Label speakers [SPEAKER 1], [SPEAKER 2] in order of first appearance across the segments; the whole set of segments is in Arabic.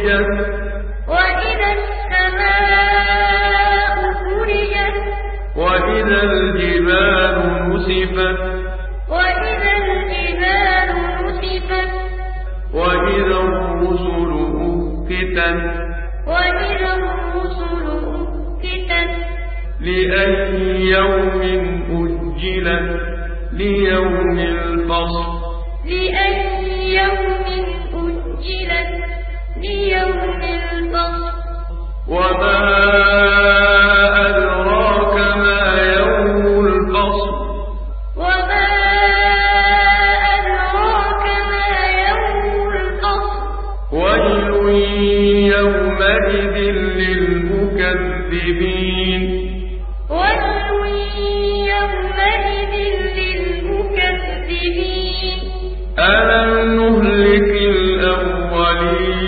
[SPEAKER 1] فرجت
[SPEAKER 2] وإذا السماء فرجت
[SPEAKER 1] وإذا الجبال نسفت.
[SPEAKER 2] وإذا الجبال نسفت.
[SPEAKER 1] وإذا الرسل أقتت.
[SPEAKER 2] وإذا الرسل أقتت.
[SPEAKER 1] لأي يوم أجلت. ليوم الفصل.
[SPEAKER 2] لأي يوم أجلت. ليوم الفصل.
[SPEAKER 1] وما أدراك ما يوم الفصل.
[SPEAKER 2] وما أدراك ما يوم الفصل.
[SPEAKER 1] ويل يومئذ للمكذبين. ألم نهلك الأولين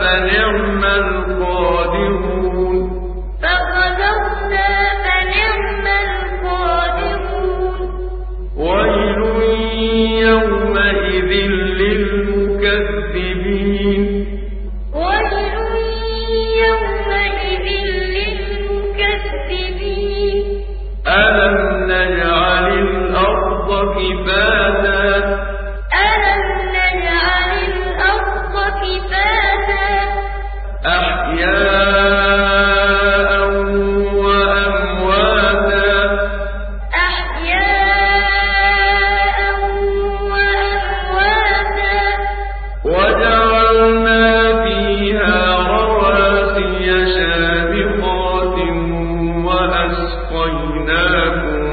[SPEAKER 1] فنعم
[SPEAKER 2] القائل لكم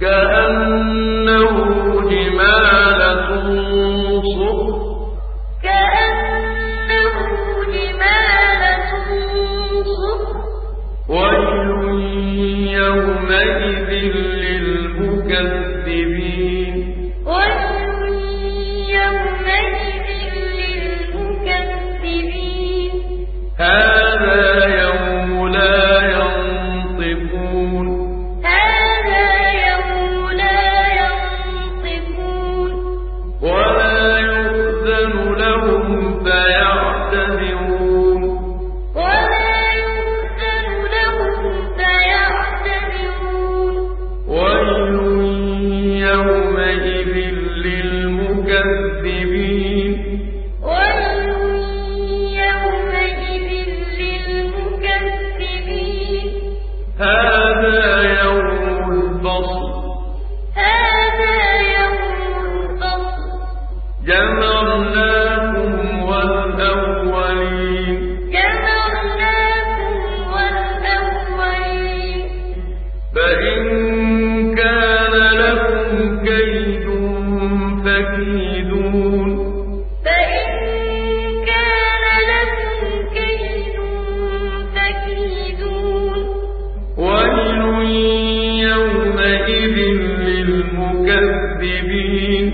[SPEAKER 1] كأنه جمالة صفر
[SPEAKER 2] كأنه جمالة صفر
[SPEAKER 1] ويل يومئذ الْمُكَذِّبِينَ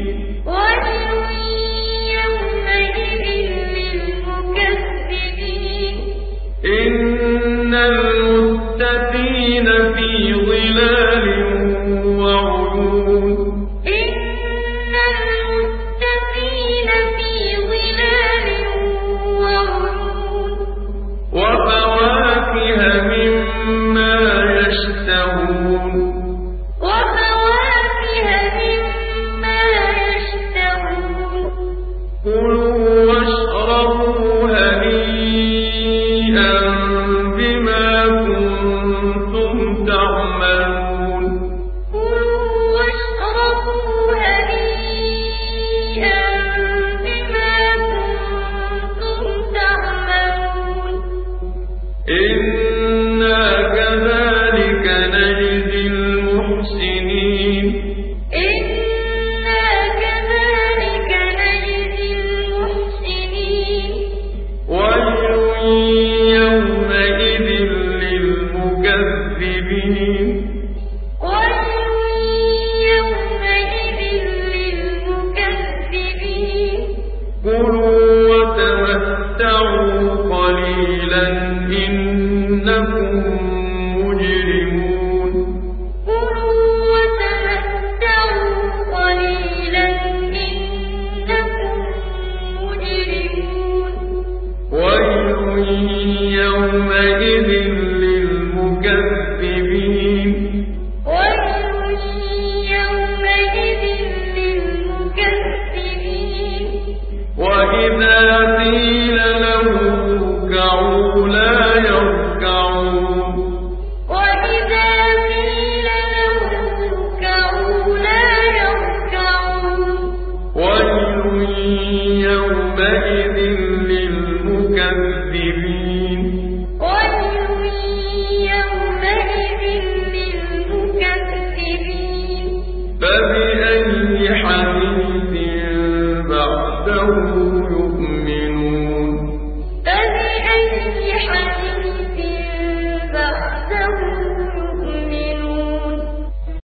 [SPEAKER 1] كذب